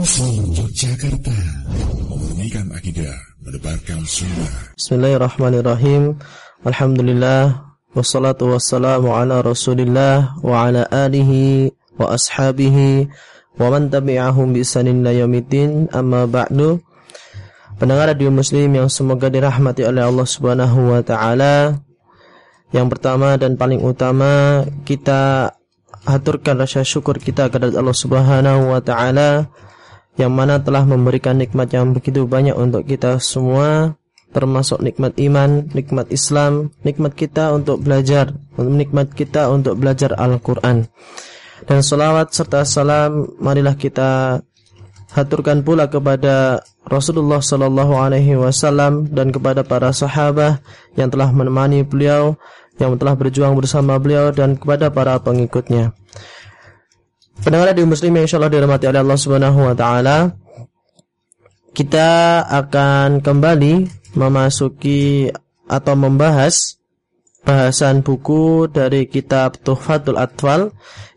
Radio Yogyakarta. Memurnikan akidah Mendebarkan sunnah. Bismillahirrahmanirrahim. Alhamdulillah. Wassalatu wassalamu ala rasulillah Wa ala alihi Wa ashabihi Wa man tabi'ahum bisanin la yaumiddin. Amma ba'du. Pendengar radio muslim yang semoga dirahmati oleh Allah subhanahu wa ta'ala. Yang pertama dan paling utama Kita haturkan rasa syukur kita kepada Allah Subhanahu wa taala yang mana telah memberikan nikmat yang begitu banyak untuk kita semua termasuk nikmat iman, nikmat Islam, nikmat kita untuk belajar, nikmat kita untuk belajar Al-Qur'an. Dan salawat serta salam marilah kita haturkan pula kepada Rasulullah sallallahu alaihi wasallam dan kepada para sahabat yang telah menemani beliau yang telah berjuang bersama beliau dan kepada para pengikutnya. Pendengar di muslim yang insyaallah dirahmati oleh Allah Subhanahu wa taala, kita akan kembali memasuki atau membahas bahasan buku dari kitab Tuhfatul Atfal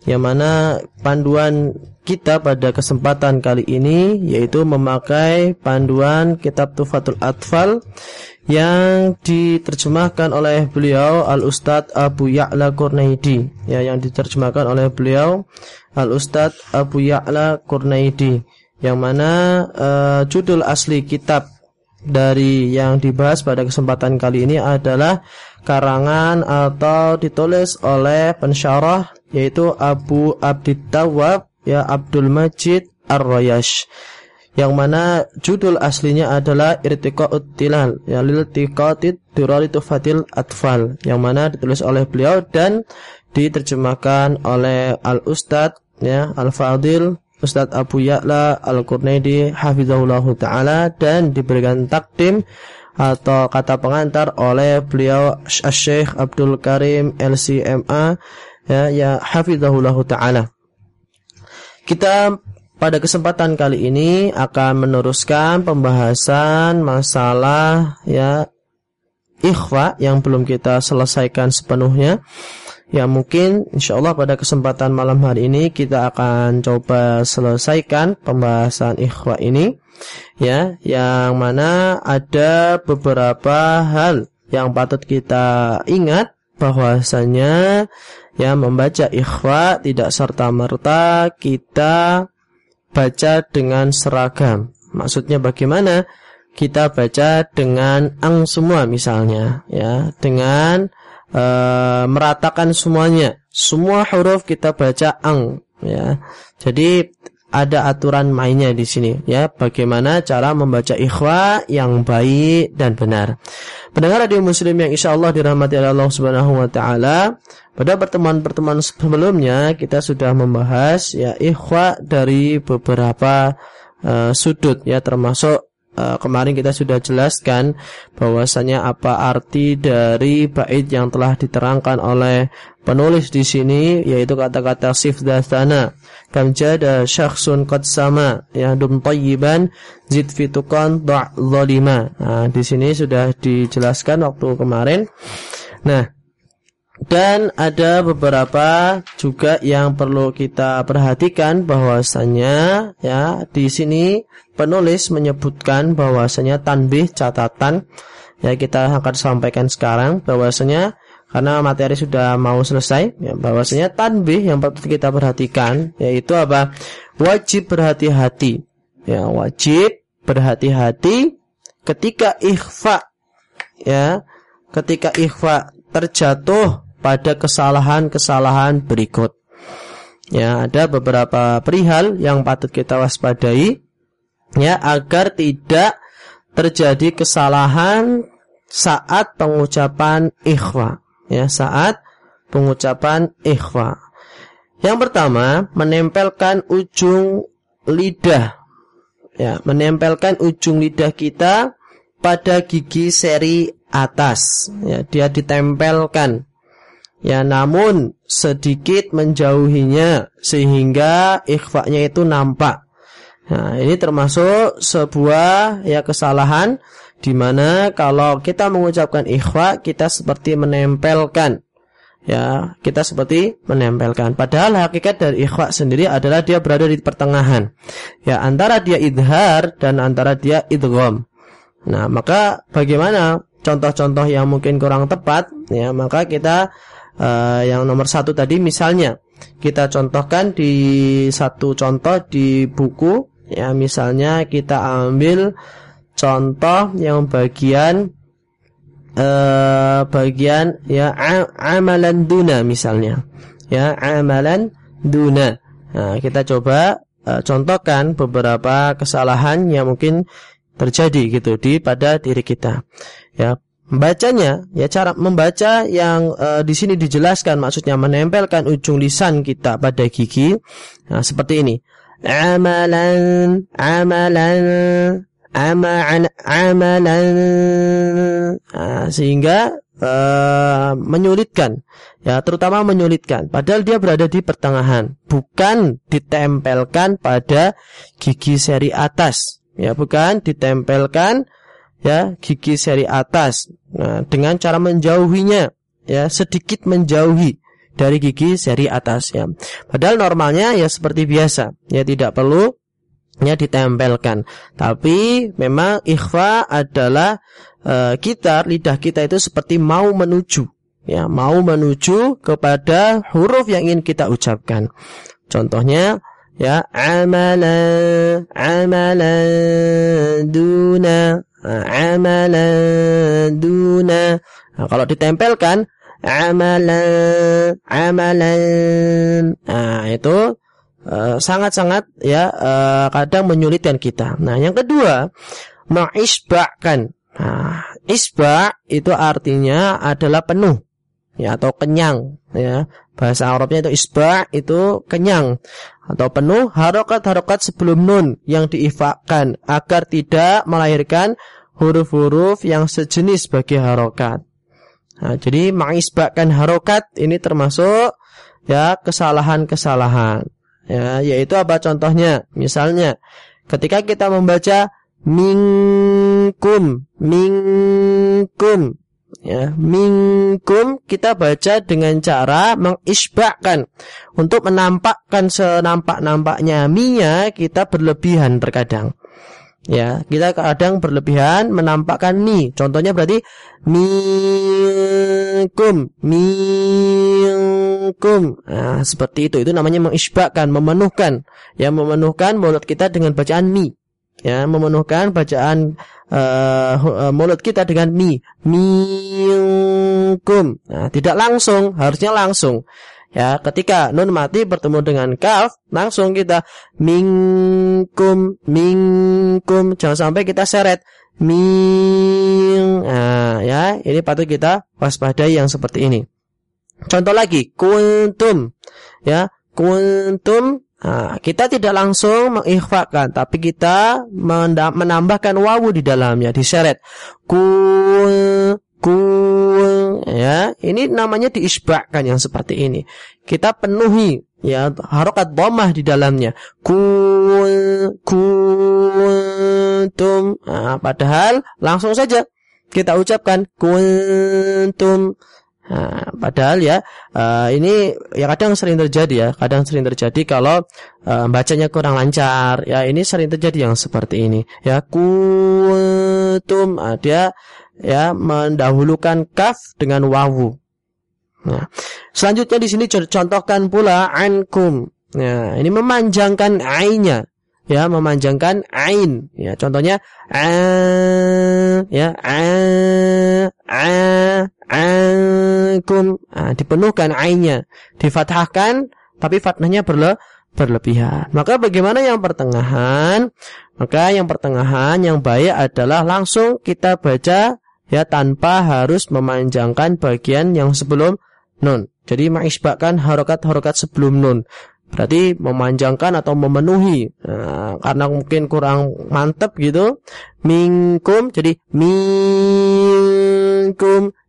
yang mana panduan kita pada kesempatan kali ini yaitu memakai panduan kitab Tuhfatul Atfal yang diterjemahkan oleh beliau Al Ustadz Abu Ya'la Qurnaidi ya yang diterjemahkan oleh beliau Al Ustadz Abu Ya'la Qurnaidi yang mana uh, judul asli kitab dari yang dibahas pada kesempatan kali ini adalah karangan atau ditulis oleh pensyarah yaitu Abu Abdit Tawab ya Abdul Majid Ar-Rayash yang mana judul aslinya adalah Irtiqa'ut Tilal ya liltiqatid durari tufatil atfal yang mana ditulis oleh beliau dan diterjemahkan oleh Al Ustad ya Al Fadil Ustadz Abu Ya'la Al-Qurnaidi hafizahullahu taala dan diberikan takdim atau kata pengantar oleh beliau Syekh Abdul Karim LCMA ya ya hafizahullahu taala. Kita pada kesempatan kali ini akan meneruskan pembahasan masalah ya ikhfa yang belum kita selesaikan sepenuhnya. Ya mungkin insya Allah pada kesempatan malam hari ini kita akan coba selesaikan pembahasan ikhwa ini ya yang mana ada beberapa hal yang patut kita ingat bahwasanya ya membaca ikhwa tidak serta merta kita baca dengan seragam. Maksudnya bagaimana? Kita baca dengan ang semua misalnya, ya, dengan e, meratakan semuanya. Semua huruf kita baca ang, ya. Jadi ada aturan mainnya di sini, ya. Bagaimana cara membaca ikhwa yang baik dan benar. Pendengar radio muslim yang insya Allah dirahmati Allah Subhanahu Wa Taala. Pada pertemuan-pertemuan sebelumnya kita sudah membahas ya ikhwa dari beberapa uh, sudut ya termasuk uh, kemarin kita sudah jelaskan bahwasanya apa arti dari bait yang telah diterangkan oleh penulis di sini yaitu kata-kata sif dasana kam jada syakhsun qad sama ya dum tayyiban zid fitukan da' nah di sini sudah dijelaskan waktu kemarin. Nah dan ada beberapa juga yang perlu kita perhatikan bahwasanya ya di sini penulis menyebutkan bahwasanya tanbih catatan. Ya kita akan sampaikan sekarang bahwasanya karena materi sudah mau selesai ya bahwasanya tanbih yang patut kita perhatikan yaitu apa? Wajib berhati-hati. Ya wajib berhati-hati ketika ikhfa ya ketika ikhfa terjatuh pada kesalahan-kesalahan berikut. Ya, ada beberapa perihal yang patut kita waspadai ya agar tidak terjadi kesalahan saat pengucapan ikhwa. Ya, saat pengucapan ikhwa. Yang pertama, menempelkan ujung lidah. Ya, menempelkan ujung lidah kita pada gigi seri atas. Ya, dia ditempelkan Ya namun sedikit menjauhinya sehingga ikhfa'nya itu nampak. Nah, ini termasuk sebuah ya kesalahan di mana kalau kita mengucapkan ikhfa kita seperti menempelkan ya kita seperti menempelkan. Padahal hakikat dari ikhfa sendiri adalah dia berada di pertengahan. Ya, antara dia idhar dan antara dia idgham. Nah, maka bagaimana contoh-contoh yang mungkin kurang tepat ya, maka kita uh, yang nomor satu tadi misalnya kita contohkan di satu contoh di buku ya misalnya kita ambil contoh yang bagian uh, bagian ya amalan duna misalnya. Ya, amalan duna. Nah, kita coba uh, contohkan beberapa kesalahan yang mungkin terjadi gitu di pada diri kita. Ya, membacanya ya cara membaca yang uh, di sini dijelaskan maksudnya menempelkan ujung lisan kita pada gigi. Nah, seperti ini. Amalan amalan amalan amalan. Nah, sehingga uh, menyulitkan. Ya terutama menyulitkan. Padahal dia berada di pertengahan. Bukan ditempelkan pada gigi seri atas. Ya bukan ditempelkan ya gigi seri atas nah, dengan cara menjauhinya ya sedikit menjauhi dari gigi seri atas ya padahal normalnya ya seperti biasa ya tidak perlu nya ditempelkan. Tapi memang ikhfa adalah e, kita lidah kita itu seperti mau menuju ya, mau menuju kepada huruf yang ingin kita ucapkan. Contohnya ya amala amala duna amala duna. Nah, kalau ditempelkan amalan amalan nah itu Eh, sangat-sangat uh, ya uh, kadang menyulitkan kita. Nah, yang kedua, mengisbahkan. Nah, isba itu artinya adalah penuh ya atau kenyang ya. Bahasa Arabnya itu isba itu kenyang atau penuh harokat-harokat sebelum nun yang diifakan agar tidak melahirkan huruf-huruf yang sejenis bagi harokat. Nah, jadi mengisbahkan harokat ini termasuk ya kesalahan-kesalahan. Ya, yaitu apa contohnya? Misalnya, ketika kita membaca minkum, minkum, ya, minkum kita baca dengan cara mengisbahkan untuk menampakkan senampak-nampaknya minya kita berlebihan terkadang. Ya, kita kadang berlebihan menampakkan ni. Contohnya berarti minkum, minkum. Nah, seperti itu. Itu namanya mengisbahkan, memenuhkan. Ya, memenuhkan mulut kita dengan bacaan mi. Ya, memenuhkan bacaan uh, mulut kita dengan mi. Minkum. Nah, tidak langsung, harusnya langsung. Ya, ketika nun mati bertemu dengan kaf, langsung kita mingkum, mingkum. Jangan sampai kita seret ming. Nah, ya, ini patut kita waspadai yang seperti ini. Contoh lagi, kuntum. Ya, kuntum Nah, kita tidak langsung mengikhfakan, tapi kita menambahkan wawu di dalamnya, diseret. Kun, kun, ya. Ini namanya diisbahkan yang seperti ini. Kita penuhi ya harokat bomah di dalamnya. Kun, kuntum. Nah, padahal langsung saja kita ucapkan kuntum. Nah, padahal ya uh, ini ya kadang sering terjadi ya, kadang sering terjadi kalau uh, bacanya kurang lancar. Ya ini sering terjadi yang seperti ini. Ya kuntum, uh, dia ya mendahulukan kaf dengan wawu. Nah, selanjutnya di sini contohkan pula ankum. Nah, ini memanjangkan ainnya ya memanjangkan ain ya contohnya a ya a a ankum nah, dipenuhkan ainnya. Difathahkan tapi fathahnya berle berlebihan. Maka bagaimana yang pertengahan? Maka yang pertengahan yang baik adalah langsung kita baca ya tanpa harus memanjangkan bagian yang sebelum nun. Jadi mengisbahkan harokat-harokat sebelum nun. Berarti memanjangkan atau memenuhi. Nah, karena mungkin kurang mantep gitu. Mingkum jadi mingkum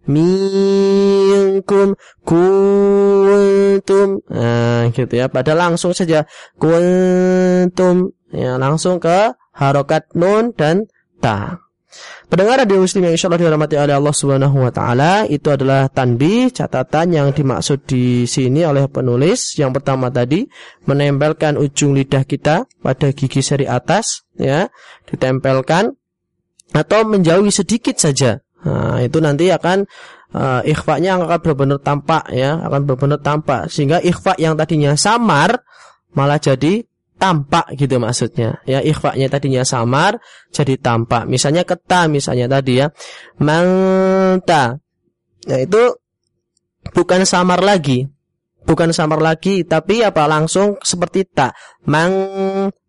minkum kuntum. Nah, gitu ya. Pada langsung saja kuntum ya langsung ke harokat nun dan ta. Pendengar radio muslim yang insyaallah dirahmati oleh Allah Subhanahu wa taala, itu adalah tanbih catatan yang dimaksud di sini oleh penulis. Yang pertama tadi menempelkan ujung lidah kita pada gigi seri atas ya, ditempelkan atau menjauhi sedikit saja. Nah, itu nanti akan uh, ikhfanya akan benar-benar tampak ya, akan benar-benar tampak sehingga ikhfa yang tadinya samar malah jadi tampak gitu maksudnya. Ya, ikhfanya tadinya samar jadi tampak. Misalnya keta misalnya tadi ya. Manta. Ya itu bukan samar lagi. Bukan samar lagi, tapi apa langsung seperti ta. Mang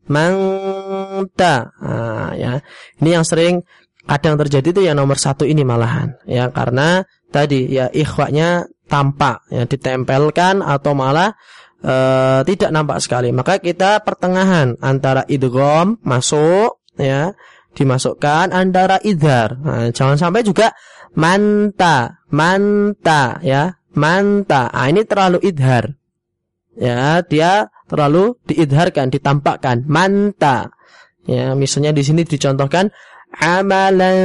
mangta. Nah, ya. Ini yang sering kadang terjadi itu yang nomor satu ini malahan. Ya karena tadi ya ikhwanya tampak ya ditempelkan atau malah e, tidak nampak sekali. Maka kita pertengahan antara idgham masuk ya dimasukkan antara idhar. Nah, jangan sampai juga manta manta ya manta. Nah, ini terlalu idhar. Ya dia terlalu diidharkan ditampakkan. Manta. Ya misalnya di sini dicontohkan amalan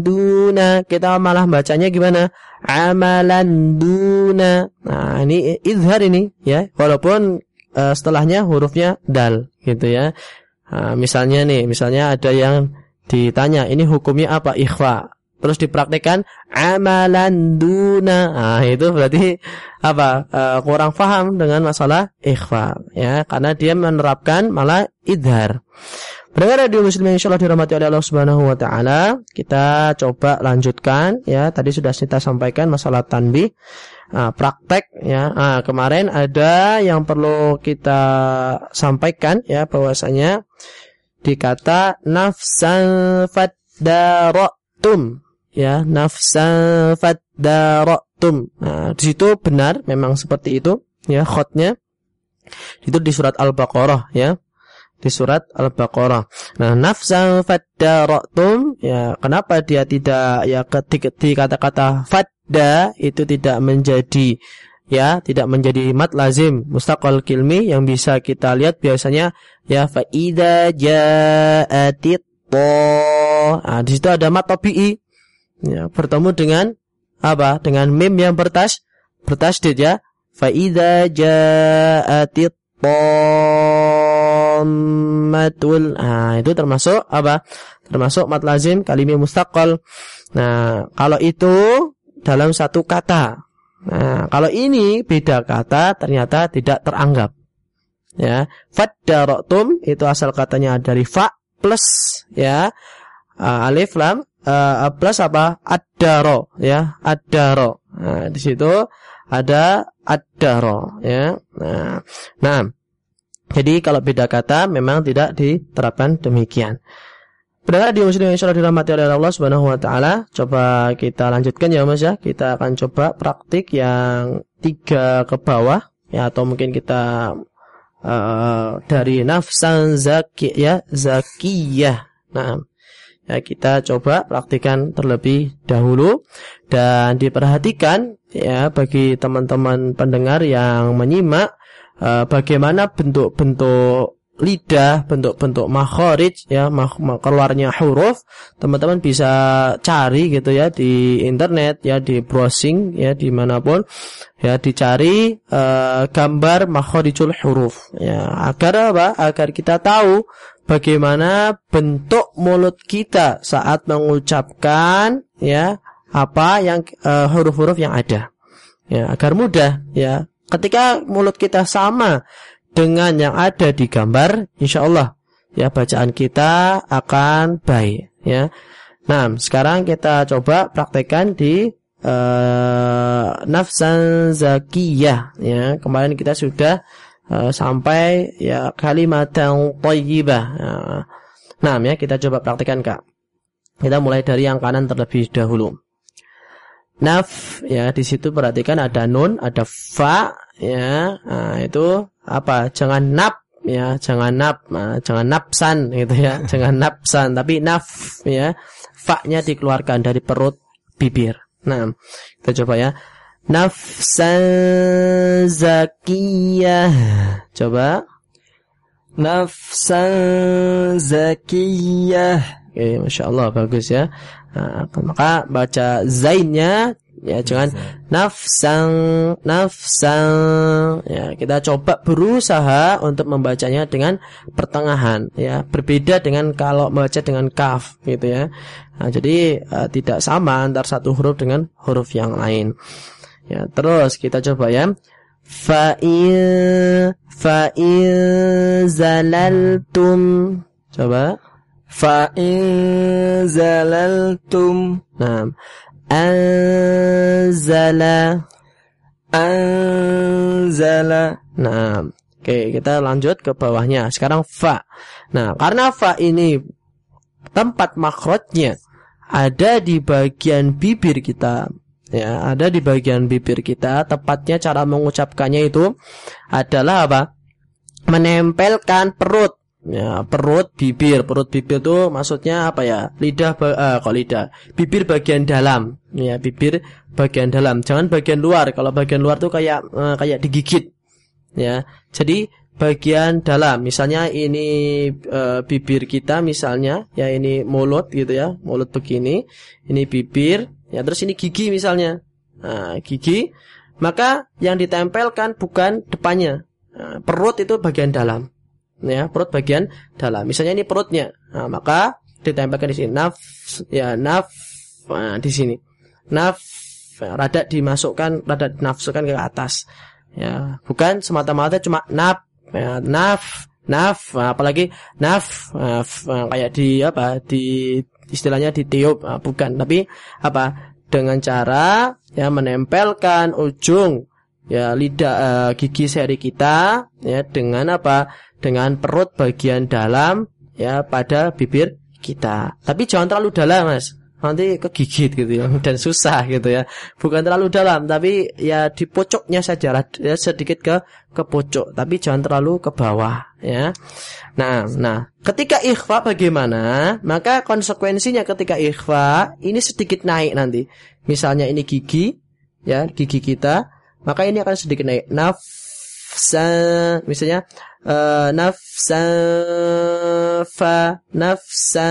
duna. Kita malah bacanya gimana? Amalan duna. Nah, ini izhar ini ya. Walaupun uh, setelahnya hurufnya dal gitu ya. Nah, misalnya nih, misalnya ada yang ditanya, ini hukumnya apa? Ikhfa. Terus dipraktikkan amalan duna. Nah, itu berarti apa? Uh, kurang paham dengan masalah ikhfa ya, karena dia menerapkan malah idhar. Pendengar radio muslim yang insyaallah dirahmati oleh Allah Subhanahu wa taala, kita coba lanjutkan ya. Tadi sudah kita sampaikan masalah tanbih. Nah, praktek ya. Nah, kemarin ada yang perlu kita sampaikan ya bahwasanya di kata nafsan faddaratum ya, nafsan faddaratum. Nah, di situ benar memang seperti itu ya khotnya. Itu di surat Al-Baqarah ya di surat Al-Baqarah. Nah, nafsan faddaratum ya kenapa dia tidak ya ketika kata-kata fadda itu tidak menjadi ya tidak menjadi mat lazim mustaqal kilmi yang bisa kita lihat biasanya ya fa idza ja'atit Nah, di situ ada mat tabi'i ya bertemu dengan apa? Dengan mim yang bertas bertasdid ya. Fa idza ja'atit dhammatul. Nah, itu termasuk apa? Termasuk mat lazim kalimi mustaqal. Nah, kalau itu dalam satu kata. Nah, kalau ini beda kata ternyata tidak teranggap. Ya, faddaratum itu asal katanya dari fa plus ya. Uh, alif lam uh, plus apa? Adaro ya, adaro. Nah, di situ ada adaro ya. Nah, nah jadi kalau beda kata memang tidak diterapkan demikian. Pendengar di muslim yang dirahmati oleh Allah Subhanahu wa taala, coba kita lanjutkan ya Mas ya. Kita akan coba praktik yang tiga ke bawah ya atau mungkin kita uh, dari nafsan zaki ya zakiyah. Nah, ya kita coba praktikan terlebih dahulu dan diperhatikan ya bagi teman-teman pendengar yang menyimak uh, bagaimana bentuk-bentuk lidah, bentuk-bentuk makharij ya, mak keluarnya huruf, teman-teman bisa cari gitu ya di internet ya, di browsing ya di mana pun ya dicari uh, gambar makharijul huruf ya agar apa? Agar kita tahu bagaimana bentuk mulut kita saat mengucapkan ya apa yang eh, huruf-huruf uh, yang ada ya agar mudah ya Ketika mulut kita sama dengan yang ada di gambar, insya Allah ya bacaan kita akan baik. Ya. Nah, sekarang kita coba praktekkan di uh, nafsan zakiyah. Ya, kemarin kita sudah uh, sampai ya kalimat yang thayyibah. Ya. Nah, ya kita coba praktekkan kak. Kita mulai dari yang kanan terlebih dahulu. Naf ya di situ perhatikan ada nun, ada fa ya. Nah, itu apa? Jangan nap ya, jangan nap, nah, jangan napsan gitu ya. jangan napsan tapi naf ya. Fa-nya dikeluarkan dari perut bibir. Nah, kita coba ya. Nafsan zakiyah. Coba. Nafsan zakiyah. Oke, masya Allah bagus ya. Nah, maka baca zainnya ya jangan nafsang nafsang. Ya kita coba berusaha untuk membacanya dengan pertengahan ya. Berbeda dengan kalau membaca dengan kaf gitu ya. Nah, jadi uh, tidak sama antar satu huruf dengan huruf yang lain. Ya terus kita coba ya. Fa'il fa'il zalaltum. Coba fa'il zalaltum nah anzala. Anzala. Nah oke kita lanjut ke bawahnya. Sekarang fa. Nah karena fa ini tempat makrotnya ada di bagian bibir kita. Ya ada di bagian bibir kita. Tepatnya cara mengucapkannya itu adalah apa? Menempelkan perut ya perut bibir. Perut bibir itu maksudnya apa ya? Lidah uh, kok lidah? Bibir bagian dalam. Ya bibir bagian dalam. Jangan bagian luar. Kalau bagian luar tuh kayak uh, kayak digigit. Ya jadi bagian dalam. Misalnya ini uh, bibir kita misalnya ya ini mulut gitu ya mulut begini ini bibir Ya, terus ini gigi misalnya. Nah, gigi, maka yang ditempelkan bukan depannya. Nah, perut itu bagian dalam. Ya, perut bagian dalam. Misalnya ini perutnya. Nah, maka ditempelkan di sini naf ya naf nah, di sini. Naf ya, rada dimasukkan, rada nafsukan ke atas. Ya, bukan semata-mata cuma naf ya, naf naf nah, apalagi naf, naf nah, kayak di apa di istilahnya ditiup nah, bukan tapi apa dengan cara ya menempelkan ujung ya lidah uh, gigi seri kita ya dengan apa? Dengan perut bagian dalam ya pada bibir kita. Tapi jangan terlalu dalam mas. Nanti kegigit gitu ya dan susah gitu ya. Bukan terlalu dalam tapi ya di pojoknya saja ya sedikit ke ke pojok tapi jangan terlalu ke bawah ya. Nah nah ketika ikhfa bagaimana? Maka konsekuensinya ketika ikhfa ini sedikit naik nanti. Misalnya ini gigi ya gigi kita maka ini akan sedikit naik nafsa misalnya uh, nafsa fa nafsa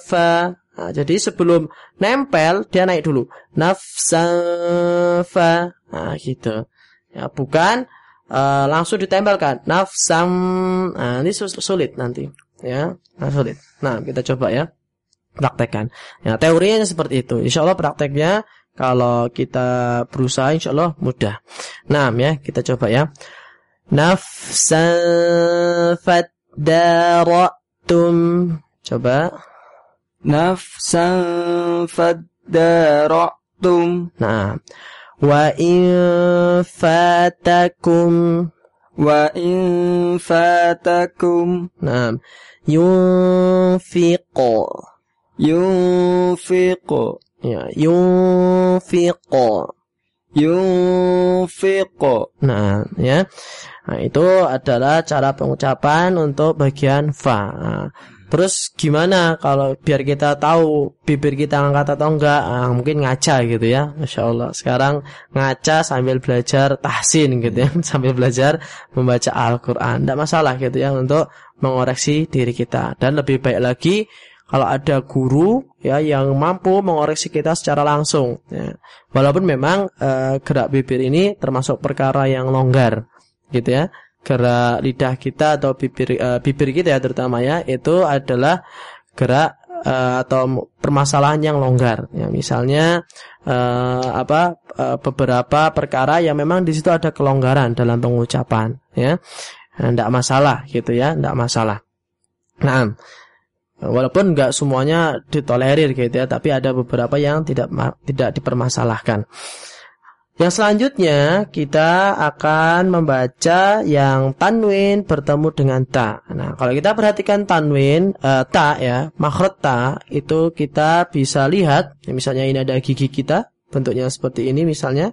fa Nah, jadi sebelum nempel dia naik dulu. Nafsafa. Nah, gitu. Ya, bukan uh, langsung ditempelkan. Nafsam. Nah, ini sulit nanti. Ya, nah, sulit. Nah, kita coba ya. Praktekkan. Ya, teorinya seperti itu. Insya Allah prakteknya kalau kita berusaha insya Allah mudah. Nah, ya, kita coba ya. Nafsafat daratum. Coba. Nafsan fadara'tum nah wa in fatakum. Wa in fatakum. Nah yunfiqu yunfiqu ya yunfiqu yunfiqu nah ya nah, itu adalah cara pengucapan untuk bagian fa nah, Terus gimana kalau biar kita tahu bibir kita ngangkat atau enggak? Nah, mungkin ngaca gitu ya. Masya Allah. Sekarang ngaca sambil belajar tahsin gitu ya. Sambil belajar membaca Al-Quran. Tidak masalah gitu ya untuk mengoreksi diri kita. Dan lebih baik lagi kalau ada guru ya yang mampu mengoreksi kita secara langsung. Ya. Walaupun memang e, gerak bibir ini termasuk perkara yang longgar gitu ya gerak lidah kita atau bibir uh, bibir kita ya terutama ya itu adalah gerak uh, atau permasalahan yang longgar ya misalnya uh, apa uh, beberapa perkara yang memang di situ ada kelonggaran dalam pengucapan ya tidak masalah gitu ya tidak masalah nah walaupun nggak semuanya ditolerir gitu ya tapi ada beberapa yang tidak tidak dipermasalahkan yang selanjutnya kita akan membaca yang tanwin bertemu dengan ta. Nah, kalau kita perhatikan tanwin uh, ta ya, makhraj ta itu kita bisa lihat, ya, misalnya ini ada gigi kita, bentuknya seperti ini misalnya.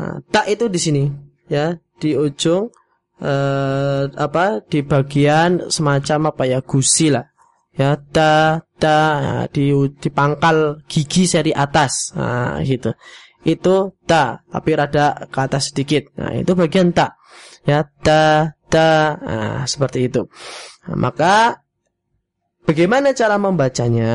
Nah, ta itu di sini ya, di ujung uh, apa di bagian semacam apa ya gusi lah. Ya, ta ta nah, di di pangkal gigi seri atas. Nah, gitu itu ta tapi rada ke atas sedikit. Nah, itu bagian ta. Ya, ta ta nah, seperti itu. Nah, maka bagaimana cara membacanya?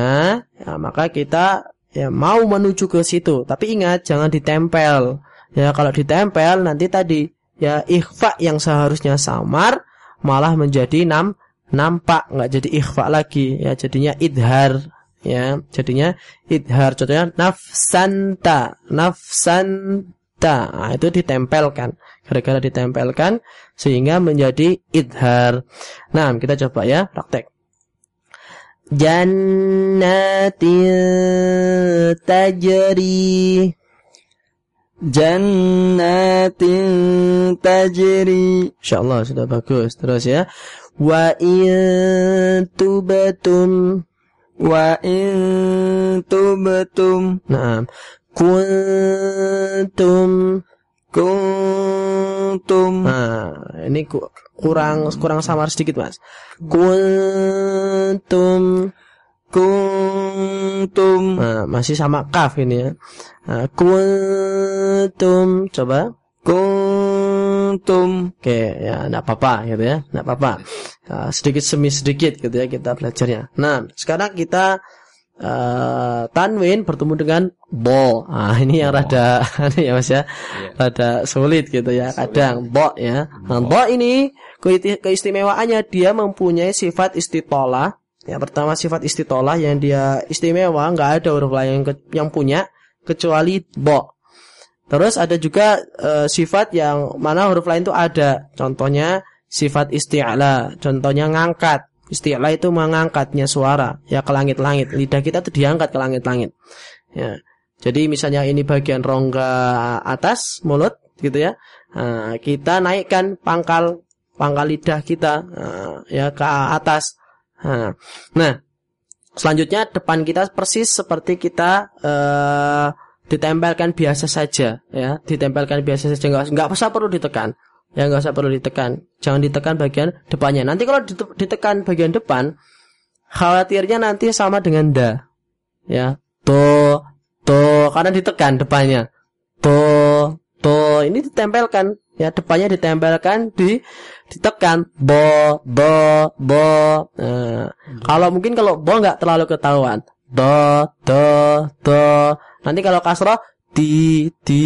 Ya, maka kita ya mau menuju ke situ. Tapi ingat jangan ditempel. Ya kalau ditempel nanti tadi ya ikhfa yang seharusnya samar malah menjadi nam nampak nggak jadi ikhfa lagi ya jadinya idhar ya jadinya idhar contohnya nafsanta nafsanta nah, itu ditempelkan gara-gara ditempelkan sehingga menjadi idhar nah kita coba ya praktek jannatin tajri Jannatin tajri. Insyaallah sudah bagus. Terus ya. Wa in tubatum Wa in tubtum Naam. Kuntum kuntum Nah, ini ku- kurang kurang samar sedikit, Mas. Kuntum kuntum Nah, masih sama kaf ini ya. Nah, kuntum coba. kuntum Oke, ya enggak apa-apa gitu ya. Enggak apa-apa. Nah, sedikit semi sedikit gitu ya kita belajarnya. Nah, sekarang kita eh, tanwin bertemu dengan bo. Ah, ini yang rada ini ya Mas ya. Rada sulit gitu ya. Kadang bo ya. Nah, bo ini keistimewaannya dia mempunyai sifat istitolah. Ya, pertama sifat istitolah yang dia istimewa, nggak ada huruf lain yang, ke- yang punya kecuali bo. Terus ada juga eh, sifat yang mana huruf lain itu ada. Contohnya sifat isti'la, contohnya ngangkat. Isti'la itu mengangkatnya suara ya ke langit-langit. Lidah kita tuh diangkat ke langit-langit. Ya. Jadi misalnya ini bagian rongga atas mulut gitu ya. Nah, kita naikkan pangkal pangkal lidah kita nah, ya ke atas. Nah, nah, selanjutnya depan kita persis seperti kita eh ditempelkan biasa saja ya. Ditempelkan biasa saja. Nggak nggak usah perlu ditekan. Ya nggak usah perlu ditekan. Jangan ditekan bagian depannya. Nanti kalau dite- ditekan bagian depan khawatirnya nanti sama dengan da ya. To to karena ditekan depannya. To to ini ditempelkan. Ya depannya ditempelkan di ditekan. Bo bo bo. Nah, kalau mungkin kalau bo nggak terlalu ketahuan. Do do do nanti kalau kasroh di di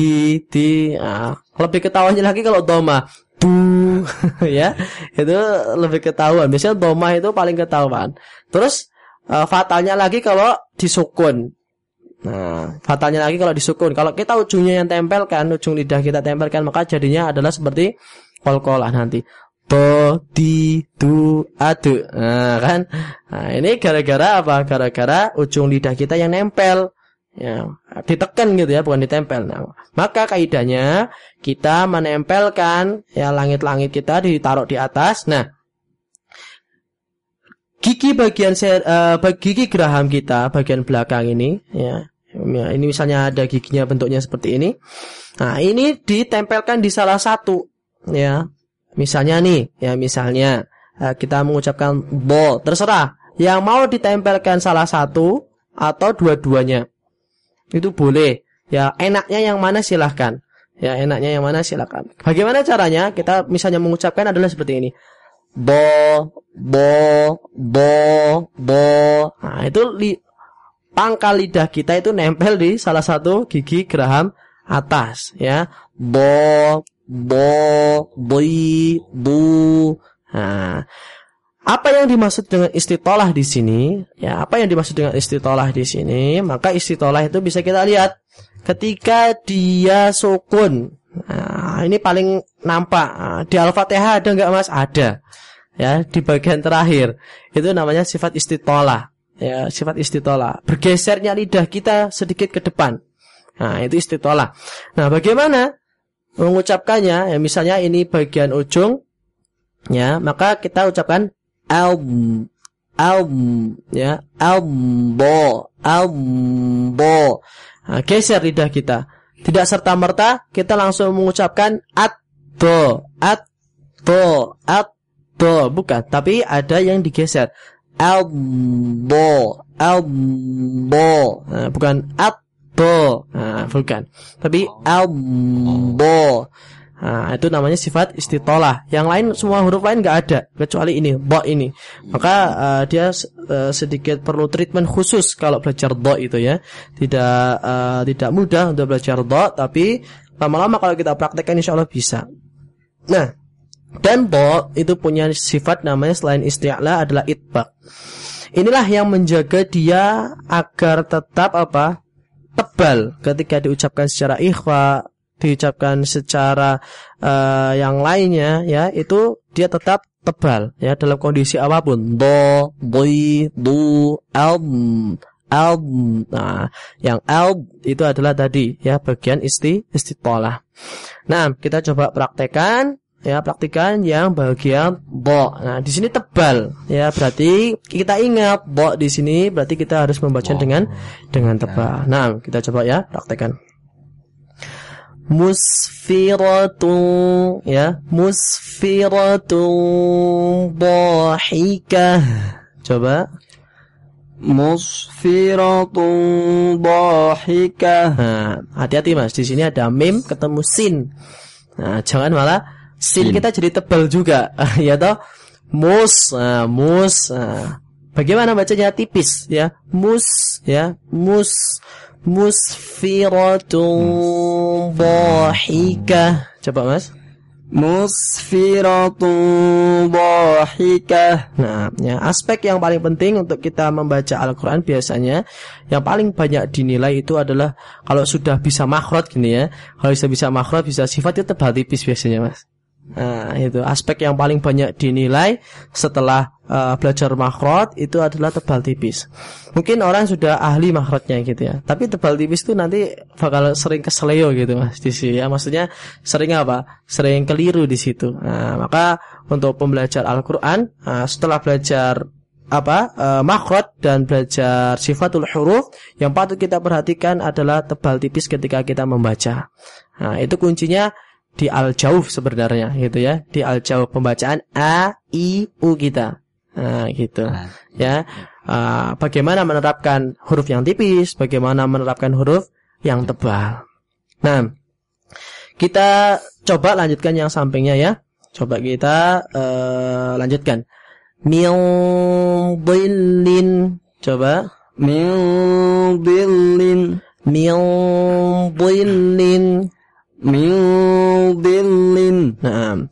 di nah, lebih ketahuannya lagi kalau doma du ya itu lebih ketahuan biasanya doma itu paling ketahuan terus eh, fatalnya lagi kalau disukun Nah, fatalnya lagi kalau disukun. Kalau kita ujungnya yang tempelkan, ujung lidah kita tempelkan, maka jadinya adalah seperti kol-kolah nanti. To, di, du, adu. Nah, kan? Nah, ini gara-gara apa? Gara-gara ujung lidah kita yang nempel. Ya, ditekan gitu ya, bukan ditempel. Nah, maka kaidahnya kita menempelkan ya langit-langit kita ditaruh di atas. Nah, gigi bagian bag- gigi geraham kita bagian belakang ini ya Ya, ini misalnya ada giginya bentuknya seperti ini. Nah, ini ditempelkan di salah satu ya. Misalnya nih, ya misalnya eh, kita mengucapkan bo, terserah yang mau ditempelkan salah satu atau dua-duanya. Itu boleh. Ya, enaknya yang mana silahkan. Ya, enaknya yang mana silahkan. Bagaimana caranya? Kita misalnya mengucapkan adalah seperti ini. Bo, bo, bo, bo. Nah, itu li, pangkal lidah kita itu nempel di salah satu gigi geraham atas ya bo bo boi bu nah apa yang dimaksud dengan istitolah di sini? Ya apa yang dimaksud dengan istitolah di sini? Maka istitolah itu bisa kita lihat ketika dia sukun. Nah, ini paling nampak. Nah, di al-fatihah ada nggak mas? Ada. Ya di bagian terakhir. Itu namanya sifat istitolah. Ya sifat istitola bergesernya lidah kita sedikit ke depan. Nah itu istitola nah bagaimana mengucapkannya? Ya misalnya ini bagian ujung. Ya maka kita ucapkan elm elm ya. Elmbo elmbo nah, geser lidah kita. Tidak serta merta kita langsung mengucapkan atto atto atto bukan tapi ada yang digeser. Elbow elbow nah, bukan elbow nah, bukan. Tapi elbow Nah, itu namanya sifat istitolah. Yang lain semua huruf lain nggak ada kecuali ini, bo ini. Maka uh, dia uh, sedikit perlu treatment khusus kalau belajar do itu ya. Tidak uh, tidak mudah untuk belajar do, tapi lama-lama kalau kita praktekkan insya Allah bisa. Nah, dan do itu punya sifat namanya selain isti'la adalah itbaq. Inilah yang menjaga dia agar tetap apa? tebal ketika diucapkan secara ikhfa, diucapkan secara uh, yang lainnya ya, itu dia tetap tebal ya dalam kondisi apa pun. Do, doi, du, alb, alb. Nah, yang alb itu adalah tadi ya bagian isti istitolah. Nah, kita coba praktekkan ya praktikan yang bagian bo. Nah, di sini tebal ya berarti kita ingat bo di sini berarti kita harus membaca dengan dengan tebal. Nah, kita coba ya praktekan. Musfiratun ya, musfiratun dhahikah. Coba. Musfiratun dhahikah. Nah, hati-hati Mas, di sini ada mim ketemu sin. Nah, jangan malah sin, sin. kita jadi tebal juga. Ya toh? Mus mus bagaimana bacanya? Tipis ya. Mus ya. Mus musfiratun dhahikah coba mas musfiratun dhahikah. Nah, ya aspek yang paling penting untuk kita membaca Al-Qur'an biasanya yang paling banyak dinilai itu adalah kalau sudah bisa makhraj gini ya. Kalau bisa bisa makhraj bisa sifatnya tebal tipis biasanya, Mas. Nah, itu aspek yang paling banyak dinilai setelah uh, belajar makhraj itu adalah tebal tipis. Mungkin orang sudah ahli makhrajnya gitu ya. Tapi tebal tipis itu nanti bakal sering keseleo gitu Mas di sini ya. Maksudnya sering apa? Sering keliru di situ. Nah, maka untuk pembelajar Al-Qur'an uh, setelah belajar apa uh, makhraj dan belajar sifatul huruf yang patut kita perhatikan adalah tebal tipis ketika kita membaca. Nah, itu kuncinya di al-jauf sebenarnya gitu ya. Di al-jauf pembacaan a i u kita. Nah gitu. Ah. ya. uh, bagaimana menerapkan huruf yang tipis? Bagaimana menerapkan huruf yang tebal? Nah kita coba lanjutkan yang sampingnya ya. Coba kita uh, lanjutkan. Min dhillin. Coba. Min dhillin. Min dhillin min dhillin. Nah.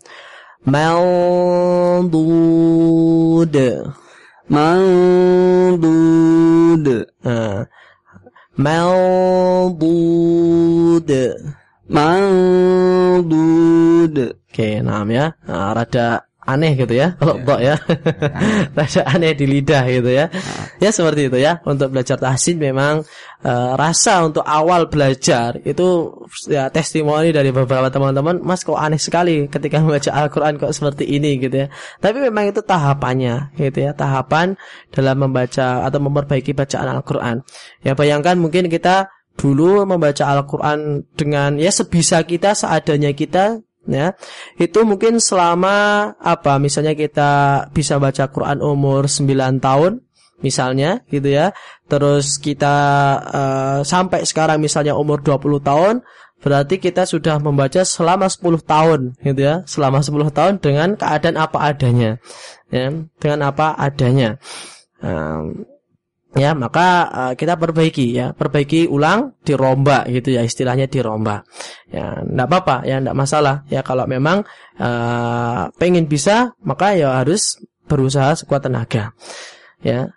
Mandud. Mandud. Oke, nah ya. Nah, rada aneh gitu ya. Kalau yeah. ya? Rasa aneh di lidah gitu ya. Ya seperti itu ya. Untuk belajar tahsin memang uh, rasa untuk awal belajar itu ya testimoni dari beberapa teman-teman mas kok aneh sekali ketika membaca Al-Quran kok seperti ini gitu ya. Tapi memang itu tahapannya gitu ya. Tahapan dalam membaca atau memperbaiki bacaan Al-Quran. Ya bayangkan mungkin kita dulu membaca Al-Quran dengan ya sebisa kita seadanya kita ya. Itu mungkin selama apa misalnya kita bisa baca Quran umur 9 tahun misalnya gitu ya. Terus kita uh, sampai sekarang misalnya umur 20 tahun berarti kita sudah membaca selama 10 tahun gitu ya. Selama 10 tahun dengan keadaan apa adanya. Ya dengan apa adanya ya maka uh, kita perbaiki ya. Perbaiki ulang dirombak gitu ya istilahnya dirombak ya enggak apa-apa ya enggak masalah. Ya kalau memang uh, pengen bisa maka ya harus berusaha sekuat tenaga. Ya.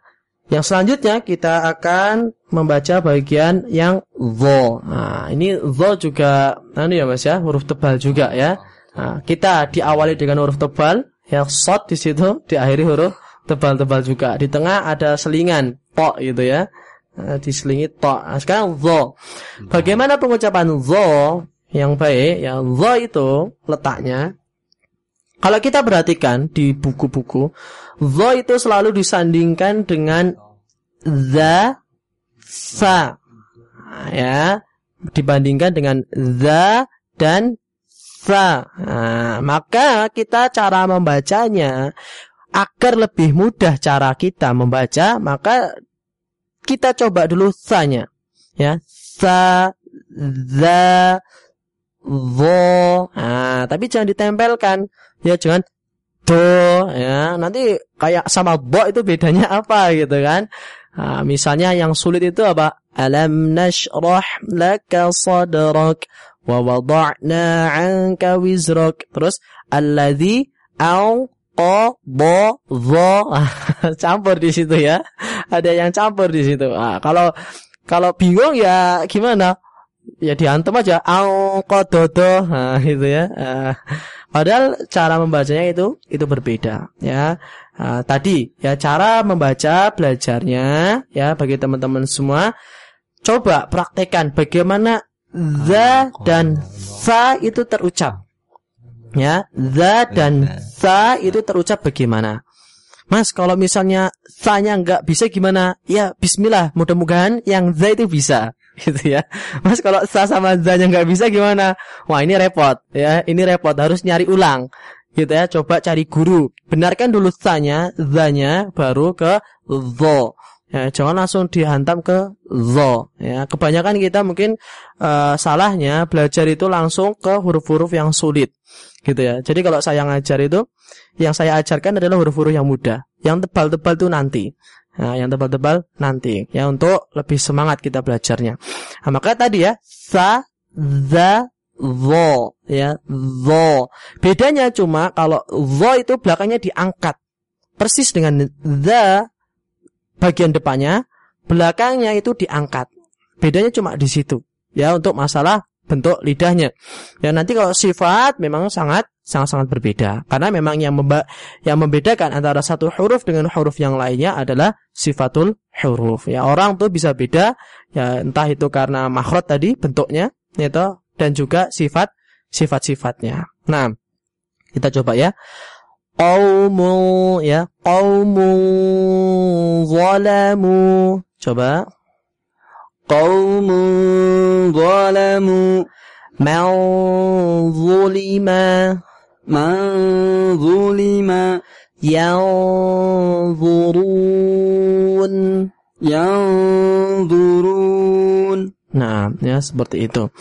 Yang selanjutnya kita akan membaca bagian yang zo nah ini zo juga anu ya mas ya huruf tebal juga ya. Nah, kita diawali dengan huruf tebal ya sot di situ diakhiri huruf tebal-tebal juga. Di tengah ada selingan to gitu ya. Nah, diselingi to. Nah, sekarang zo. Bagaimana pengucapan zo yang baik? Ya zo itu letaknya kalau kita perhatikan di buku-buku, zo itu selalu disandingkan dengan za sa. Nah, ya, dibandingkan dengan za dan sa. Nah, maka kita cara membacanya agar lebih mudah cara kita membaca, maka kita coba dulu sanya. Ya, sa, za, dho. Nah, tapi jangan ditempelkan. Ya, jangan do ya. Nanti kayak sama bo itu bedanya apa gitu kan? Nah, misalnya yang sulit itu apa? Alam nashrah laka sadrak wa wada'na 'anka wizrak. Terus alladzi au o bo dho campur di situ ya. Ada yang campur di situ. Nah, kalau kalau bingung ya gimana? Ya diantem aja au kododo nah, gitu ya. Nah, padahal cara membacanya itu itu berbeda ya. Nah, tadi ya cara membaca belajarnya ya bagi teman-teman semua coba praktekkan bagaimana za dan sa itu terucap. Ya, za dan sa itu terucap bagaimana? Mas, kalau misalnya sa-nya nggak bisa gimana? Ya, bismillah. Mudah-mudahan yang za itu bisa. Gitu ya. Mas, kalau sa sama za-nya nggak bisa gimana? Wah, ini repot. Ya, ini repot. Harus nyari ulang. Gitu ya. Coba cari guru. Benarkan dulu sa-nya, za-nya, baru ke zo. Ya, jangan langsung dihantam ke zo. Ya, kebanyakan kita mungkin uh, salahnya belajar itu langsung ke huruf-huruf yang sulit. Gitu ya. Jadi kalau saya ngajar itu yang saya ajarkan adalah huruf-huruf yang mudah. Yang tebal-tebal itu nanti. Nah, yang tebal-tebal nanti ya untuk lebih semangat kita belajarnya. Nah, maka tadi ya sa za zo ya zo. Bedanya cuma kalau zo itu belakangnya diangkat. Persis dengan the bagian depannya, belakangnya itu diangkat. Bedanya cuma di situ. Ya, untuk masalah bentuk lidahnya. Ya, nanti kalau sifat memang sangat sangat-sangat berbeda. Karena memang yang memba yang membedakan antara satu huruf dengan huruf yang lainnya adalah sifatul huruf. Ya, orang tuh bisa beda ya entah itu karena makhraj tadi bentuknya itu dan juga sifat sifat-sifatnya. Nah, kita coba ya. Qaumu ya, qaumu zalamu. Coba. Man zulima man zulima yanzurun. yanzurun. Nah, ya seperti itu.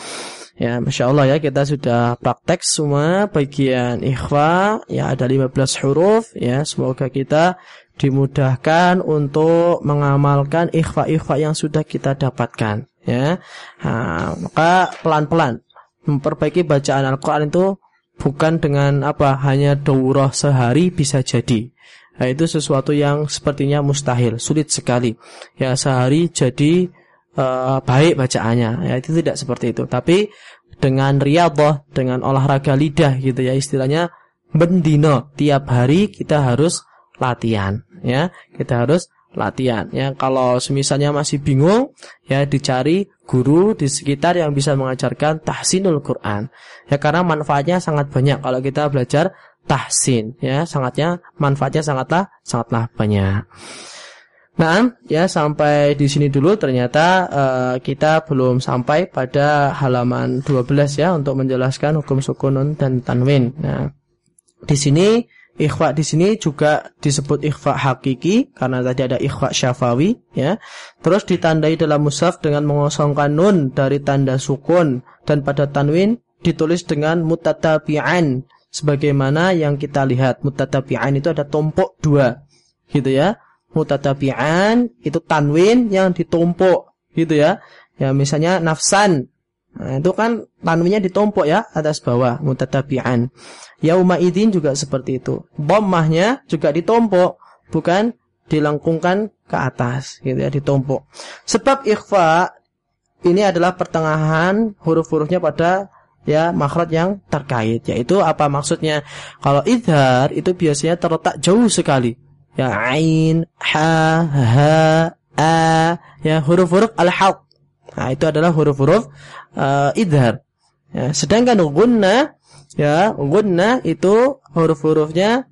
Ya, Masya Allah ya, kita sudah praktek semua bagian ikhfa. Ya, ada 15 huruf. Ya, semoga kita dimudahkan untuk mengamalkan ikhfa-ikhfa yang sudah kita dapatkan. Ya, nah, maka pelan-pelan memperbaiki bacaan Al-Quran itu bukan dengan apa hanya daurah sehari bisa jadi. Nah, itu sesuatu yang sepertinya mustahil, sulit sekali. Ya sehari jadi uh, baik bacaannya. Ya itu tidak seperti itu. Tapi dengan riyadhah, dengan olahraga lidah gitu ya istilahnya bendino tiap hari kita harus latihan ya. Kita harus latihan ya. Kalau semisalnya masih bingung ya dicari guru di sekitar yang bisa mengajarkan tahsinul Quran. Ya karena manfaatnya sangat banyak kalau kita belajar tahsin ya, sangatnya manfaatnya sangatlah sangatlah banyak. Nah, ya sampai di sini dulu ternyata uh, kita belum sampai pada halaman 12 ya untuk menjelaskan hukum sukunun dan tanwin. Nah, di sini Ikhfa di sini juga disebut ikhfa hakiki karena tadi ada ikhfa syafawi ya. Terus ditandai dalam mushaf dengan mengosongkan nun dari tanda sukun dan pada tanwin ditulis dengan mutatabi'an sebagaimana yang kita lihat mutatabi'an itu ada tompok dua gitu ya. Mutatabi'an itu tanwin yang ditumpuk gitu ya. Ya misalnya nafsan Nah, itu kan tanwinnya ditumpuk ya atas bawah mutatabi'an. Yauma idzin juga seperti itu. Dhammahnya juga ditumpuk, bukan dilengkungkan ke atas gitu ya, ditumpuk. Sebab ikhfa ini adalah pertengahan huruf-hurufnya pada ya makhraj yang terkait yaitu apa maksudnya kalau idhar itu biasanya terletak jauh sekali ya ain ha ha a ya huruf-huruf al-halq Nah, itu adalah huruf-huruf uh, idhar. Ya, sedangkan gunna ya, gunna itu huruf-hurufnya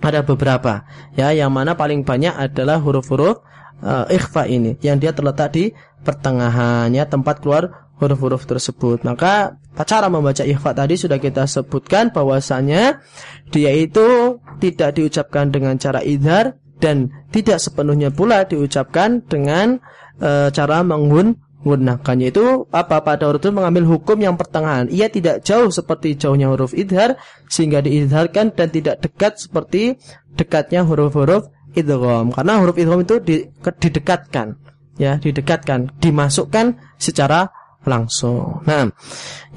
ada beberapa. Ya, yang mana paling banyak adalah huruf-huruf uh, ikhfa ini yang dia terletak di pertengahannya tempat keluar huruf-huruf tersebut. Maka cara membaca ikhfa tadi sudah kita sebutkan bahwasanya dia itu tidak diucapkan dengan cara idhar dan tidak sepenuhnya pula diucapkan dengan e, cara menghun menggunakannya itu apa pada huruf itu mengambil hukum yang pertengahan. Ia tidak jauh seperti jauhnya huruf idhar sehingga diidharkan dan tidak dekat seperti dekatnya huruf-huruf idgham. Karena huruf idgham itu di, didekatkan, ya, didekatkan, dimasukkan secara langsung. Nah,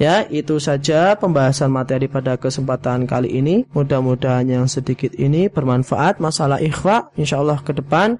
ya itu saja pembahasan materi pada kesempatan kali ini. Mudah-mudahan yang sedikit ini bermanfaat. Masalah ikhfa, insya Allah ke depan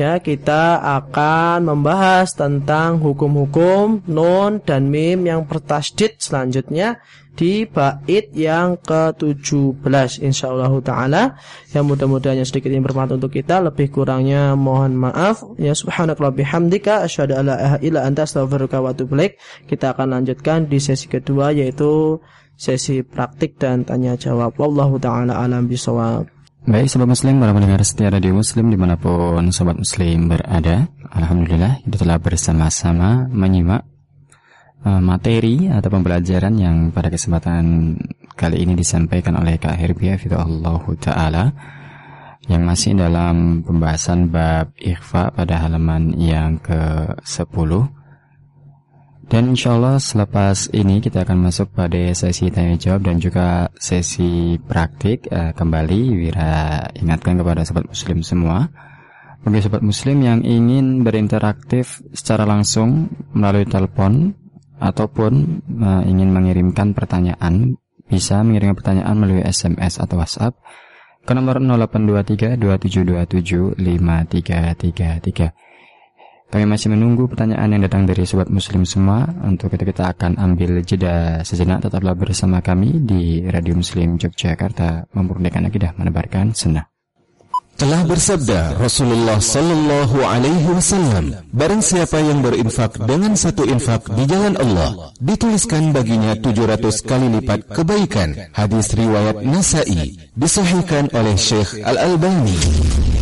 ya kita akan membahas tentang hukum-hukum nun dan mim yang bertasdid selanjutnya di bait yang ke-17 insyaallah taala. Yang mudah-mudahan yang sedikit ini bermanfaat untuk kita. Lebih kurangnya mohon maaf. Ya subhanakallah bihamdika asyhadu alla ilaha illa anta astaghfiruka wa atubu kita akan lanjutkan di sesi kedua yaitu sesi praktik dan tanya jawab wallahu taala alam bisawab Baik Sobat Muslim, para pendengar setia Radio Muslim di mana pun Sobat Muslim berada Alhamdulillah kita telah bersama-sama menyimak uh, materi atau pembelajaran yang pada kesempatan kali ini disampaikan oleh Kak Herbia Allah Ta'ala yang masih dalam pembahasan bab ikhfa pada halaman yang ke-10 dan insya Allah selepas ini kita akan masuk pada sesi tanya jawab dan juga sesi praktik. Uh, kembali Wira ingatkan kepada sobat muslim semua. Bagi sobat muslim yang ingin berinteraktif secara langsung melalui telepon ataupun uh, ingin mengirimkan pertanyaan bisa mengirimkan pertanyaan melalui SMS atau WhatsApp ke nomor 0823 2727 5333 kami masih menunggu pertanyaan yang datang dari sobat muslim semua. Untuk itu kita akan ambil jeda sejenak tetaplah bersama kami di Radio Muslim Yogyakarta memurnikan akidah menebarkan sunnah. Telah bersabda Rasulullah Sallallahu Alaihi Wasallam, barang siapa yang berinfak dengan satu infak di jalan Allah, dituliskan baginya 700 kali lipat kebaikan. Hadis riwayat Nasai disahihkan oleh Syekh Al Albani.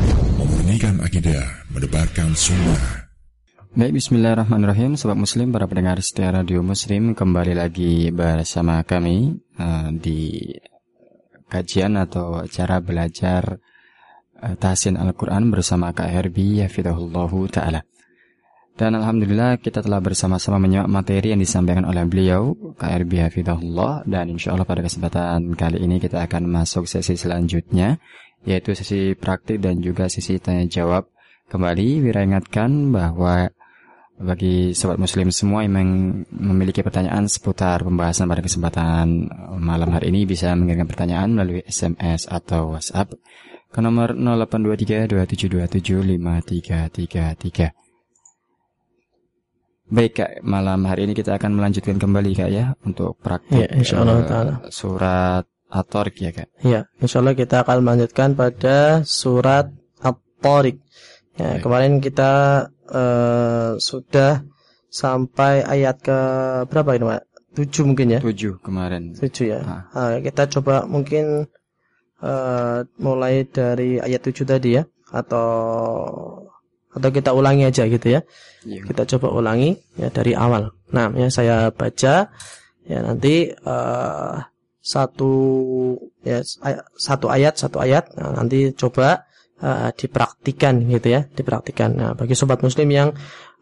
Memurnikan akidah Mendebarkan sunnah Baik, bismillahirrahmanirrahim. Sobat Muslim, para pendengar setia Radio Muslim Kembali lagi bersama kami uh, Di kajian atau cara belajar uh, Tahsin Al-Quran bersama Kak Herbi Yafidahullahu Ta'ala. Dan Alhamdulillah kita telah bersama-sama menyimak materi yang disampaikan oleh beliau KRB Hafidahullah dan insya Allah pada kesempatan kali ini kita akan masuk sesi selanjutnya yaitu sesi praktik dan juga sesi tanya jawab kembali Wira ingatkan bahwa bagi sobat muslim semua yang memiliki pertanyaan seputar pembahasan pada kesempatan malam hari ini bisa mengirimkan pertanyaan melalui SMS atau WhatsApp ke nomor 0823 2727 5333 Baik Kak, malam hari ini kita akan melanjutkan kembali Kak ya untuk praktik ya, insyaallah uh, surat At-Tariq ya Kak. Ya, insyaallah kita akan melanjutkan pada surat At-Tariq. Ya, Baik. kemarin kita uh, sudah sampai ayat ke berapa ini Pak? 7 mungkin ya? 7 kemarin. 7 ya. Uh, kita coba mungkin uh, mulai dari ayat 7 tadi ya atau atau kita ulangi aja gitu ya. Yeah. Kita coba ulangi ya dari awal. Nah, ya saya baca ya nanti uh, satu ya satu ayat satu ayat nah, nanti coba uh, dipraktikan gitu ya, dipraktikan. Nah, bagi sobat muslim yang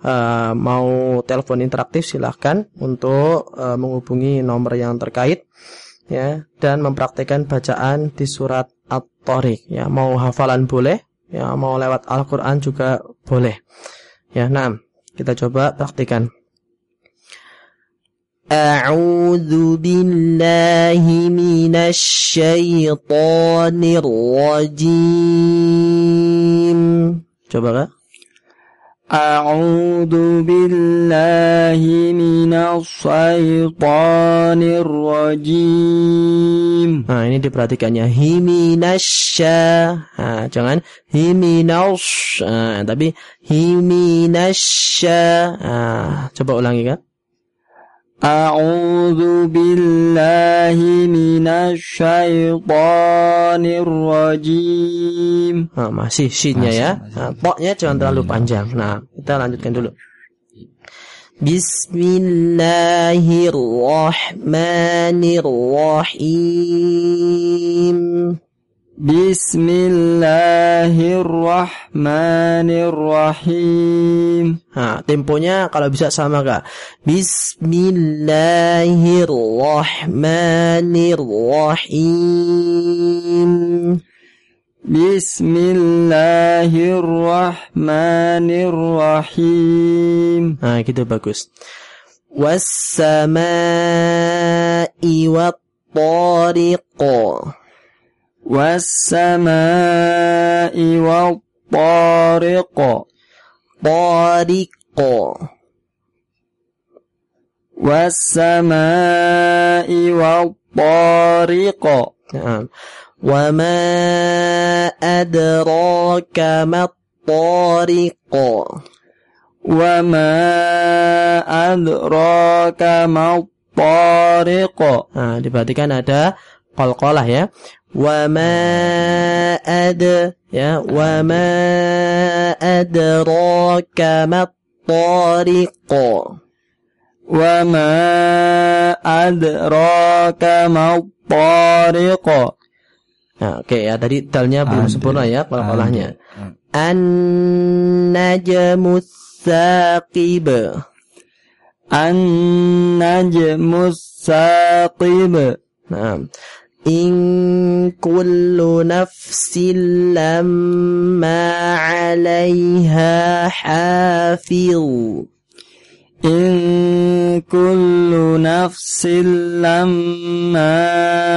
uh, mau telepon interaktif silahkan untuk uh, menghubungi nomor yang terkait ya dan mempraktikkan bacaan di surat At-Tariq ya mau hafalan boleh Ya, mau lewat Al-Quran juga boleh. Ya, nah, kita coba praktikan. أعوذ بالله من الشيطان الرجيم coba kak أعوذ بالله من الشيطان الرجيم Nah ini diperhatikannya Himinasya nah, Jangan Himinas nah, Tapi Himinasya nah, Coba ulangi kak أعوذ بالله من الشيطان الرجيم nah, Masih shinnya ya nah, Toknya jangan terlalu panjang Nah kita lanjutkan dulu Bismillahirrahmanirrahim Bismillahirrahmanirrahim. Nah, temponya kalau bisa sama gak? Bismillahirrahmanirrahim. Bismillahirrahmanirrahim. Nah, gitu bagus. Wassama'i wa. والسماء والطارق Tariq. والسماء والطارق Nah. Wa ma adraka mat-tariq. وما أدراك ما الطارق Nah, diperhatikan ada qalqalah ya. Wa ma ad ya wa ma adraka mat tariq. Wa ma adraka mat. Nah, oke okay, ya tadi dalnya belum ad, sempurna ya qalqalahnya. An-najmu hmm. saqib. An-najmu saqib. Nah, إن كل نفس لما عليها حافظ إن كل نفس لما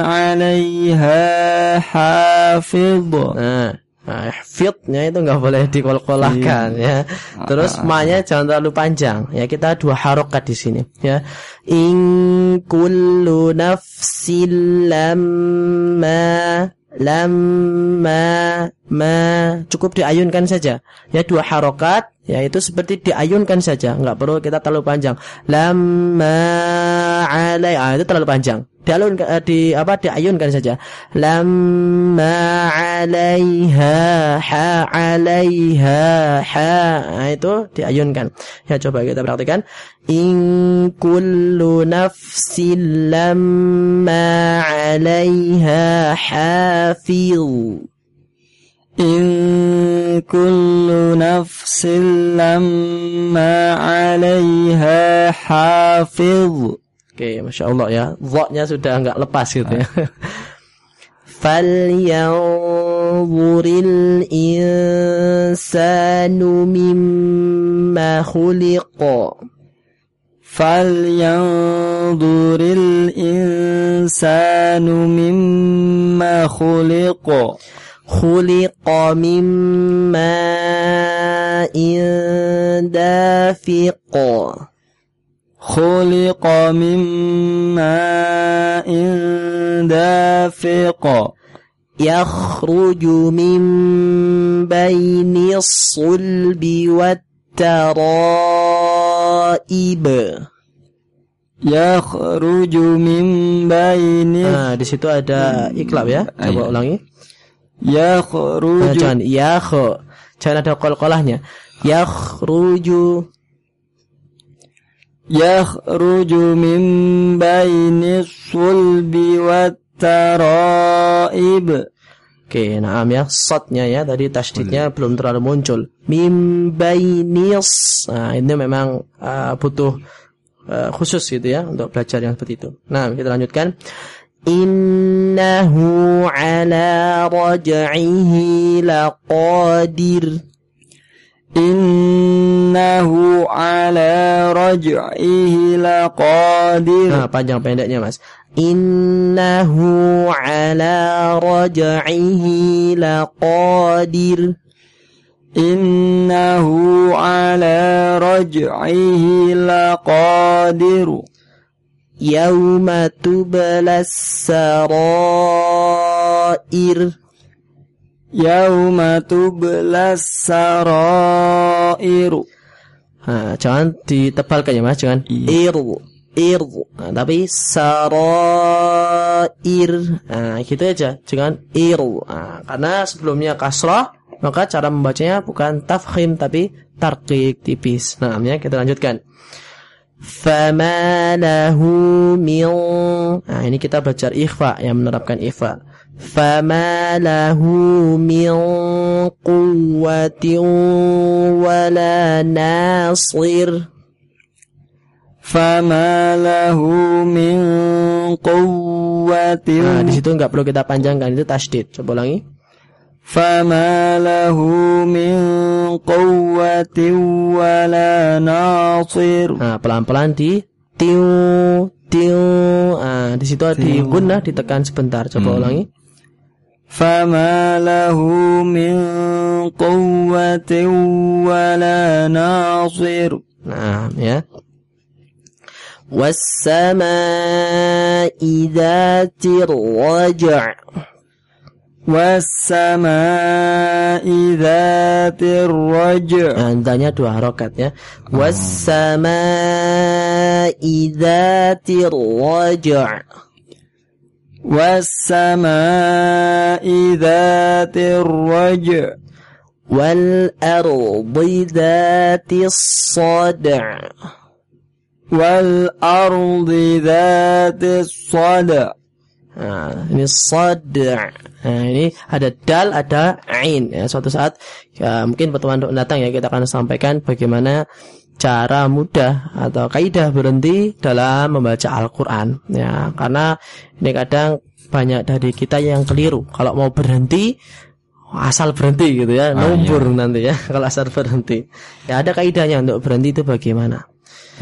عليها حافظ آه. Nah fitnya itu nggak boleh dikolkolahkan ya. Terus ma-nya jangan terlalu panjang. Ya kita dua harokat di sini ya. In kullu nafsin lamma lamma ma cukup diayunkan saja. Ya dua harokat ya itu seperti diayunkan saja, nggak perlu kita terlalu panjang. Lamma alai ah, itu terlalu panjang. Dialun eh, di apa diayunkan saja. Lamma alaiha ha alaiha ha nah, itu diayunkan. Ya coba kita perhatikan. In kullu nafsin lamma alaiha hafiz. إن كل نفس لما عليها حافظ Oke, masya Allah ya. Zoknya sudah nggak lepas gitu ya. Falyanzuril insanu mimma khuliqa. فلينظر الإنسان مما خلق Khuliqa mimma dafiq. خلق من ماء دافق يخرج من بين الصلب والترائب. يخرج من بين Nah, di situ ada iklab ya. Coba ulangi. Yakhruju. Nah, jangan yakh. Jangan ada qalqalahnya. Yakhruju Yakhruju min baini sulbi wa taraib. Oke, naam ya. Satnya ya tadi tasdidnya belum terlalu muncul. Mim baini Nah, ini memang uh, butuh uh, khusus gitu ya untuk belajar yang seperti itu. Nah, kita lanjutkan. Innahu ala raj'ihi laqadir. innahu ala raj'ihi laqadir. Nah, panjang pendeknya Mas. Innahu ala raj'ihi laqadir. Innahu ala raj'ihi laqadir. Yawma tublas sarair. Yauma tublas sarairu. Nah, jangan ditebalkan ya Mas, jangan Iya. ir ir. Nah, tapi sarair. Nah, gitu aja, jangan ir. Nah, karena sebelumnya kasrah, maka cara membacanya bukan tafkhim tapi tarqiq tipis. Nah, ya kita lanjutkan. Fama lahu min Nah, ini kita belajar ikhfa yang menerapkan ikhfa. Fama lahu min quwwatin wala nasir. Fama lahu min quwwatin. Nah, di situ nggak perlu kita panjangkan itu tasdid. Coba ulangi. Fama lahu min quwwatin wala nasir. Nah, pelan-pelan di tiu tiu. Nah, di situ di gunnah ditekan sebentar. Coba ulangi. فما له من قوة ولا ناصر Nah, ya. والسماء ذات الرجع والسماء ذات الرجع. Andanya dua harokat ya. والسماء ذات الرجع والسماء ذات الرجع. والأرض ذات الصدع. والأرض ذات الصدع. Nah, ini sad'a. Nah, ini ada dal, ada ain. Ya, suatu saat ya, mungkin pertemuan datang ya kita akan sampaikan bagaimana cara mudah atau kaidah berhenti dalam membaca Al-Qur'an. Ya, karena ini kadang banyak dari kita yang keliru. Kalau mau berhenti asal berhenti gitu ya, Ah, nombor nanti ya kalau asal berhenti. Ya ada kaidahnya untuk berhenti itu bagaimana?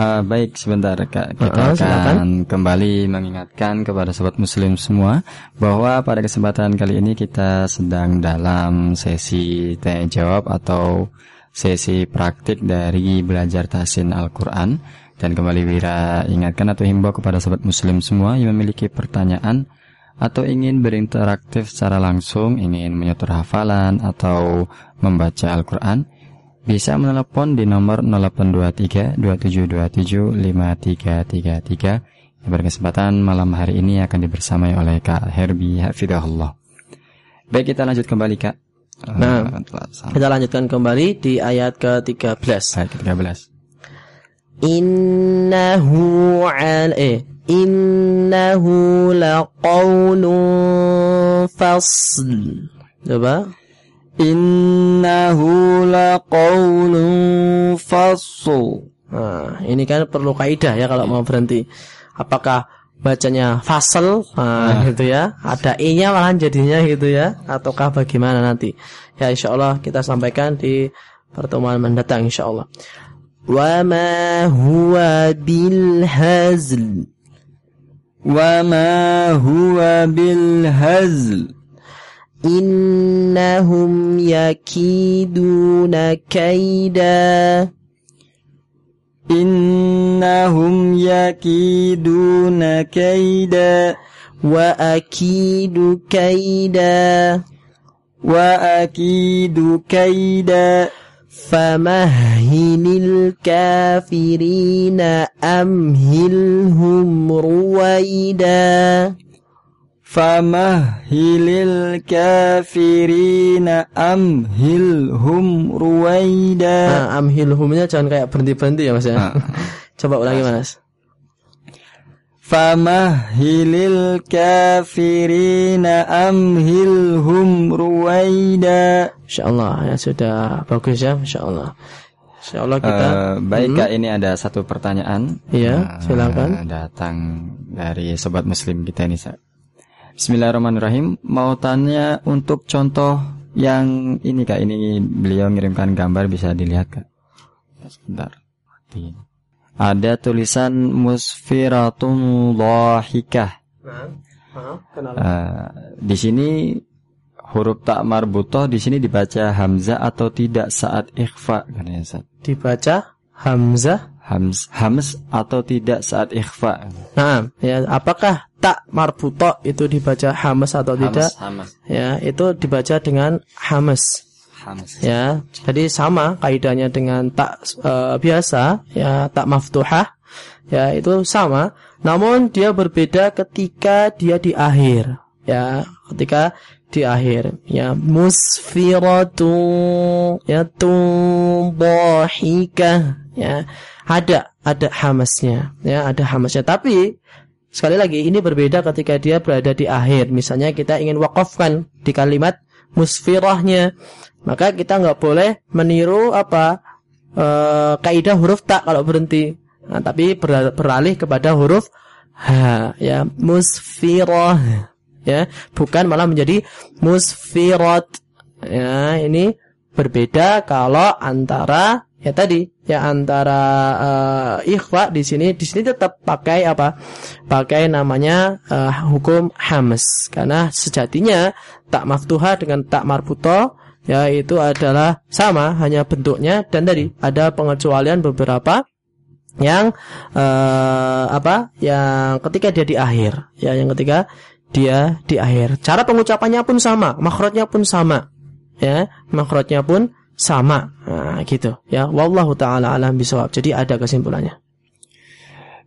Ah, baik sebentar Kak. Kita silakan. akan kembali mengingatkan kepada sobat muslim semua bahwa pada kesempatan kali ini kita sedang dalam sesi tanya jawab atau sesi praktik dari belajar tahsin Al-Qur'an dan kembali Wira ingatkan atau himbau kepada sobat muslim semua yang memiliki pertanyaan atau ingin berinteraktif secara langsung, ingin menyetor hafalan atau membaca Al-Qur'an bisa menelepon di nomor 0823 2727 5333 yang berkesempatan malam hari ini akan dibersamai oleh Kak Herbie Hafidahullah. Baik kita lanjut kembali Kak. Nah, Eh, Kita lanjutkan kembali di ayat ke-13. ayat ke-13. Innahu al eh innahu fasl. Coba. Innahu laqawlun fasl. Nah, ini kan perlu kaidah ya kalau mau berhenti. Apakah bacanya fasl nah, nah, gitu ya. Ada i-nya malah jadinya gitu ya. Ataukah bagaimana nanti? Ya Insya Allah kita sampaikan di pertemuan mendatang insyaallah. Wa ma huwa bil hazl. Wa ma huwa bil hazl. إنهم يكيدون كيدا. wa akidu kaida وأكيد كيدا. فمهل الكافرين أمهلهم رويدا. Famahilil kafirina amhilhum ruwaida. Nah, amhilhumnya jangan kayak berhenti-berhenti ya Mas ya. Nah. Coba ulangi Mas. Famahilil kafirina amhilhum ruwaida. Insyaallah ya sudah bagus ya insyaallah. Insyaallah kita. Uh, baik hmm. Kak, ini ada satu pertanyaan. Iya, uh. Datang dari sobat muslim kita ini, Sa. Bismillahirrahmanirrahim. Mau tanya untuk contoh yang ini Kak, ini beliau ngirimkan gambar bisa dilihat Kak. Sebentar. Mati. Ada tulisan musfiratun dhahikah. Eh, di sini huruf tak marbutoh di sini dibaca hamzah atau tidak saat ikhfa katanya Ustaz. Dibaca hamzah. Hams, hams atau tidak saat ikhfa. Nah, ya apakah tak marbuto itu dibaca hamas atau tidak? Hams, Ya, itu dibaca dengan hamas. hams. Ya, jadi sama kaidahnya dengan tak eh, biasa, ya tak maftuhah. Ya, itu sama. Namun dia berbeda ketika dia di akhir. Ya, ketika di akhir. Ya, musfiratu ya tudhahikah. Ya, ada ada hamasnya. Ya, ada hamasnya. Tapi sekali lagi ini berbeda ketika dia berada di akhir. Misalnya kita ingin wakafkan di kalimat musfirahnya maka kita nggak boleh meniru apa e, kaidah huruf tak kalau berhenti. Nah, tapi ber- beralih kepada huruf ha ya musfirah ya. Bukan malah menjadi musfirat ya ini berbeda kalau antara ya tadi ya antara eh, ikhfa di sini di sini tetap pakai apa? Pakai namanya eh, hukum hamas. Karena sejatinya tak maftuha dengan tak ya itu adalah sama hanya bentuknya. Dan tadi ada pengecualian beberapa yang eh, apa? Yang ketika dia di akhir. Ya yang ketika dia di akhir. Cara pengucapannya pun sama makhrajnya pun sama. Ya makhrajnya pun sama. Nah, gitu. Ya wallahu taala alam bisawab. Jadi ada kesimpulannya.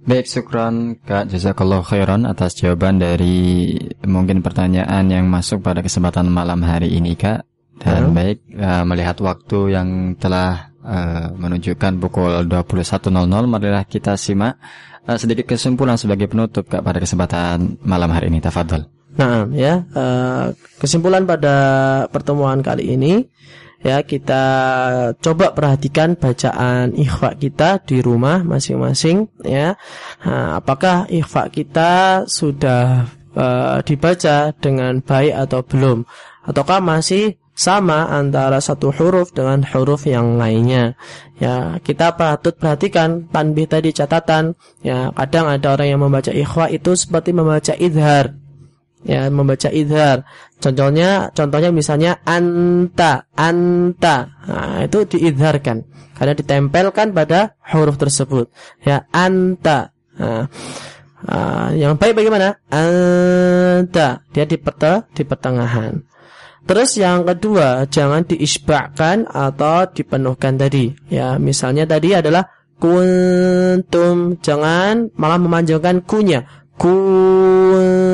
Baik, syukran Kak. Jazakallah khairan atas jawaban dari mungkin pertanyaan yang masuk pada kesempatan malam hari ini Kak. Dan baik, eh, melihat waktu yang telah eh, menunjukkan pukul 21.00, marilah kita simak eh, sedikit kesimpulan sebagai penutup Kak pada kesempatan malam hari ini. Tafadhol. Nah, ya. Eh, kesimpulan pada pertemuan kali ini ya kita coba perhatikan bacaan ikhfa kita di rumah masing-masing ya. Nah, apakah ikhfa kita sudah eh, dibaca dengan baik atau belum ataukah masih sama antara satu huruf dengan huruf yang lainnya. Ya, kita patut perhatikan tanbih tadi catatan. Ya, kadang ada orang yang membaca ikhfa itu seperti membaca idhar ya membaca idhar. Contohnya contohnya misalnya anta, anta. Nah, itu diidharkan karena ditempelkan pada huruf tersebut. Ya, anta. Nah, ah, yang baik bagaimana? Anta. Dia di peta, di pertengahan. Terus yang kedua, jangan diisbahkan atau dipenuhkan tadi. Ya, misalnya tadi adalah kuntum, jangan malah memanjangkan kunya kuntum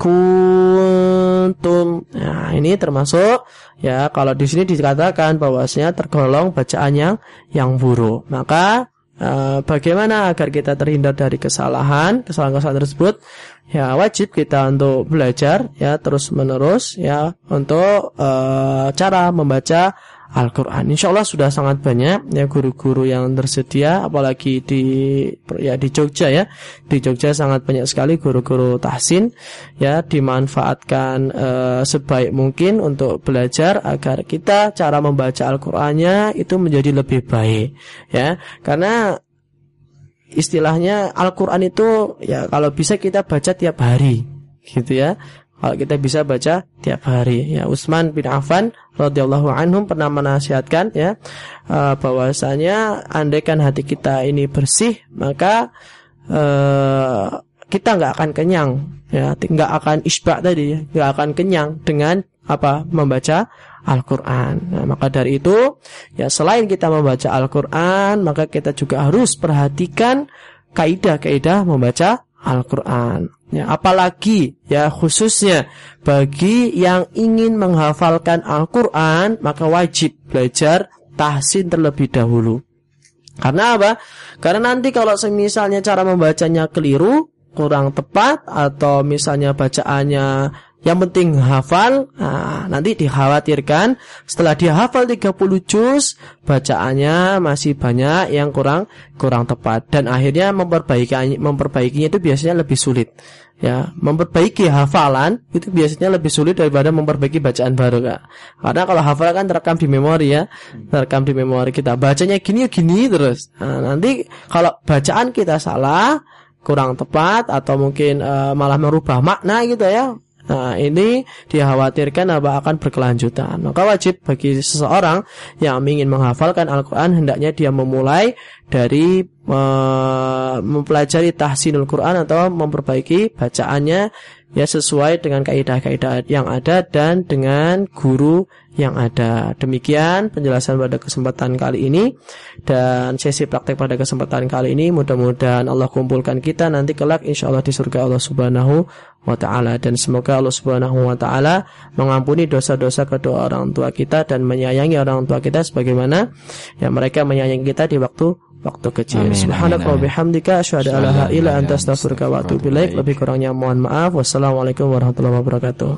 kuntum. Nah ini termasuk ya kalau di sini dikatakan bahwasanya tergolong bacaan yang yang buruk. Maka eh, bagaimana agar kita terhindar dari kesalahan kesalahan-kesalahan tersebut? Ya wajib kita untuk belajar ya terus menerus ya untuk eh, cara membaca Al-Quran. Insya Allah sudah sangat banyak ya guru-guru yang tersedia, apalagi di ya di Jogja ya, di Jogja sangat banyak sekali guru-guru tahsin ya dimanfaatkan eh, sebaik mungkin untuk belajar agar kita cara membaca Al-Qurannya itu menjadi lebih baik ya, karena istilahnya Al-Quran itu ya kalau bisa kita baca tiap hari gitu ya kalau kita bisa baca tiap hari. Ya Utsman bin Affan radhiyallahu anhum pernah menasihatkan ya eh, bahwasanya andaikan hati kita ini bersih maka eh, kita nggak akan kenyang ya nggak akan isbak tadi ya nggak akan kenyang dengan apa membaca Al-Quran. Nah, maka dari itu ya selain kita membaca Al-Quran maka kita juga harus perhatikan kaidah-kaidah membaca Al-Quran Ya, apalagi ya khususnya bagi yang ingin menghafalkan Al-Quran maka wajib belajar tahsin terlebih dahulu. Karena apa? Karena nanti kalau misalnya cara membacanya keliru, kurang tepat atau misalnya bacaannya Yang penting hafal, nah, nanti dikhawatirkan setelah dia hafal 30 juz, bacaannya masih banyak yang kurang kurang tepat dan akhirnya memperbaiki memperbaikinya itu biasanya lebih sulit. Ya, memperbaiki hafalan itu biasanya lebih sulit daripada memperbaiki bacaan baru, Kak. Karena kalau hafal kan terekam di memori ya, terekam di memori kita. Bacanya gini gini terus. Nah, nanti kalau bacaan kita salah, kurang tepat atau mungkin uh, malah merubah makna gitu ya Nah, ini dikhawatirkan apa akan berkelanjutan. Maka wajib bagi seseorang yang ingin menghafalkan Al-Quran hendaknya dia memulai dari uh, mempelajari tahsinul Quran atau memperbaiki bacaannya ya sesuai dengan kaidah-kaidah yang ada dan dengan guru yang ada. Demikian penjelasan pada kesempatan kali ini dan sesi praktek pada kesempatan kali ini mudah-mudahan Allah kumpulkan kita nanti kelak insya Allah di surga Allah Subhanahu wa taala dan semoga Allah Subhanahu wa taala mengampuni dosa-dosa kedua orang tua kita dan menyayangi orang tua kita sebagaimana yang mereka menyayangi kita di waktu waktu kecil. Subhanaka wa bihamdika asyhadu an la ilaha anta astaghfiruka wa atubu ilaik. Lebih kurangnya mohon maaf. Wassalamualaikum warahmatullahi wabarakatuh.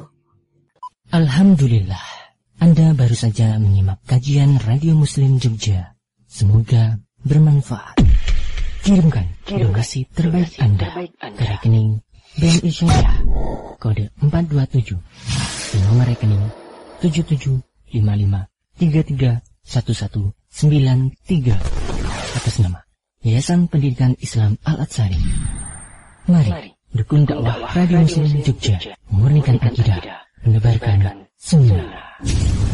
Alhamdulillah. Anda baru saja menyimak kajian Radio Muslim Jogja. Semoga bermanfaat. Kirimkan donasi terbaik Anda. ke rekening BNI Syariah kode 427 di nomor rekening 7755331193 atas nama Yayasan Pendidikan Islam Al-Atsari. Mari dukung dakwah Radio Muslim Jogja, memurnikan akidah, menebarkan sunnah.